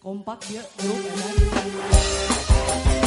kompak dia grup ya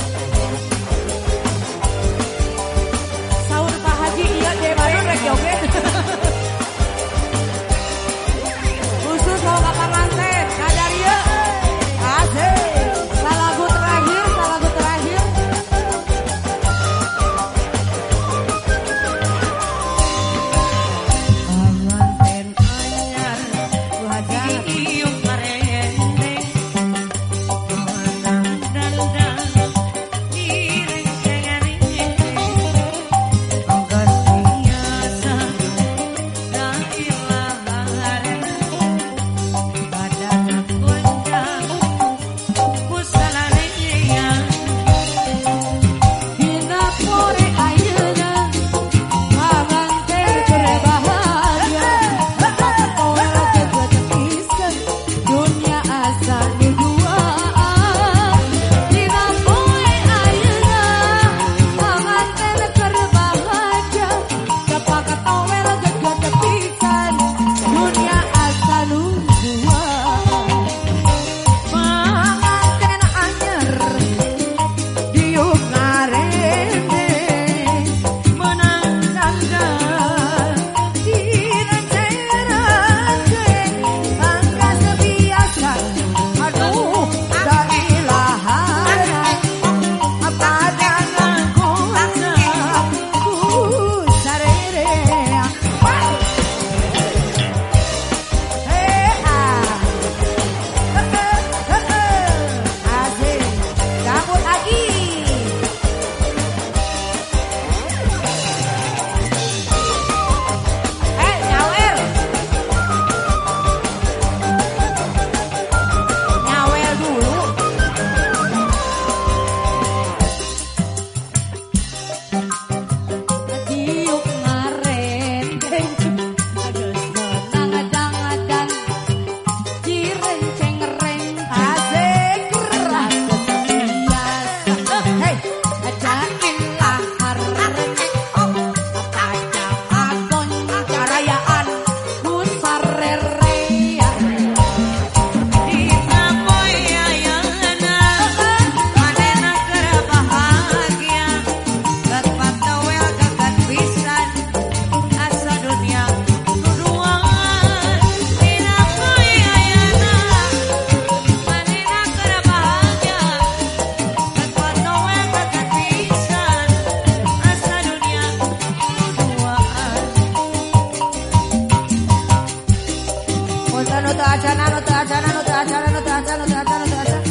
achanan, otro achanan, otro achanan, otro achanan, otro achanan, otro achanan,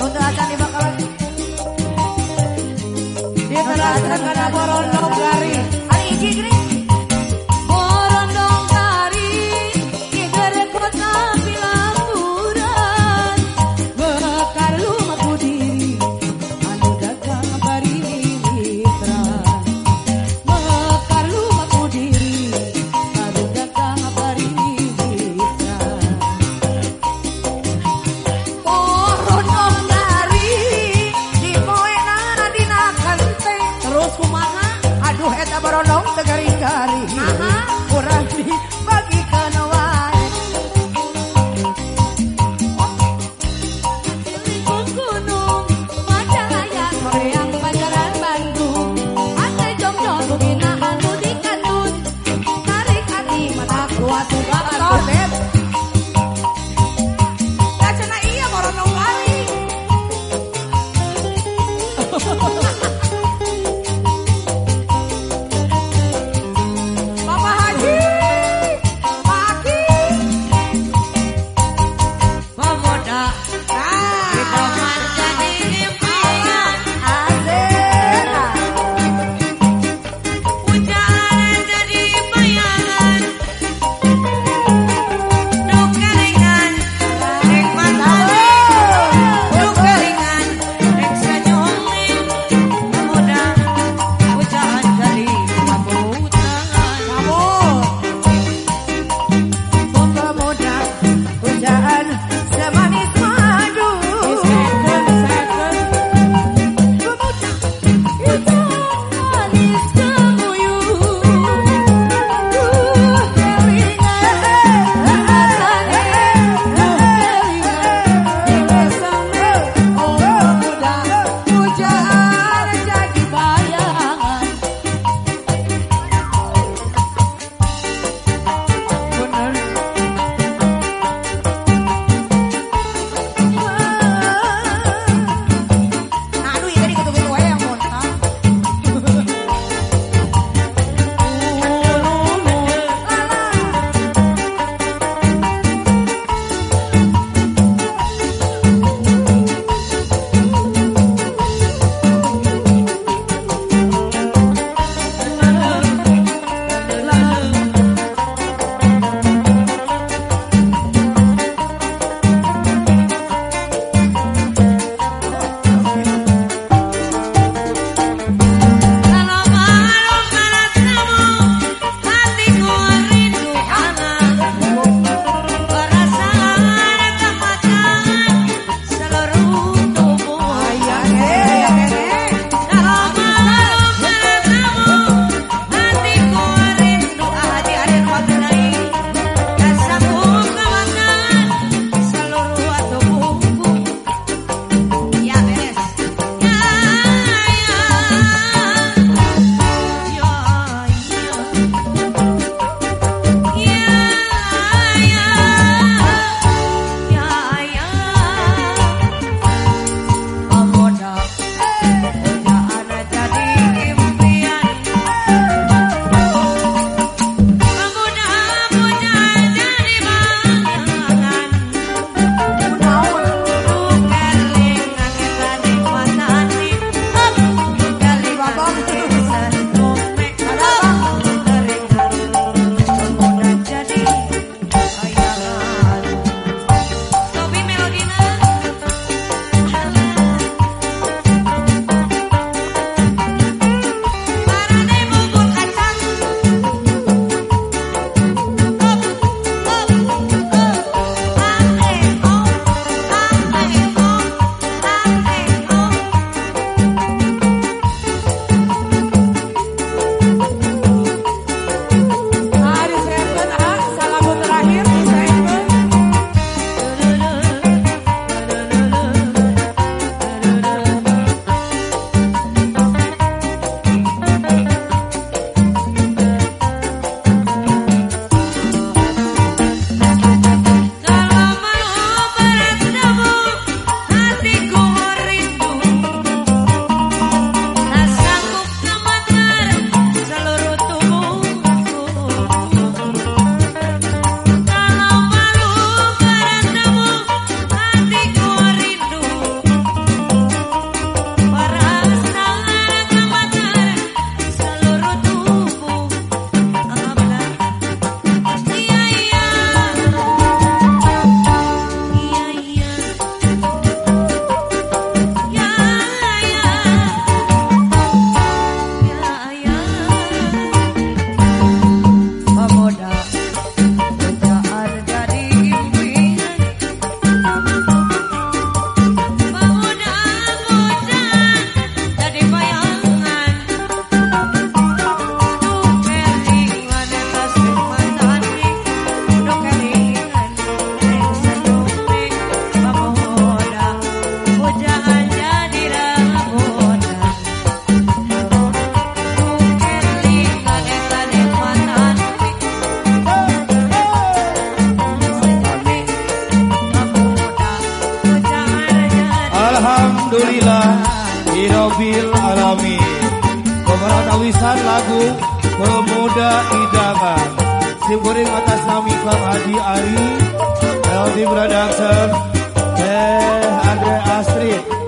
otro achanan, y va a acabar. Dice la Irobil Alamin. Pemeran awisan lagu Pemuda Sim goreng atas nami Kang Haji Ali. LD Production Eh Andre Astrid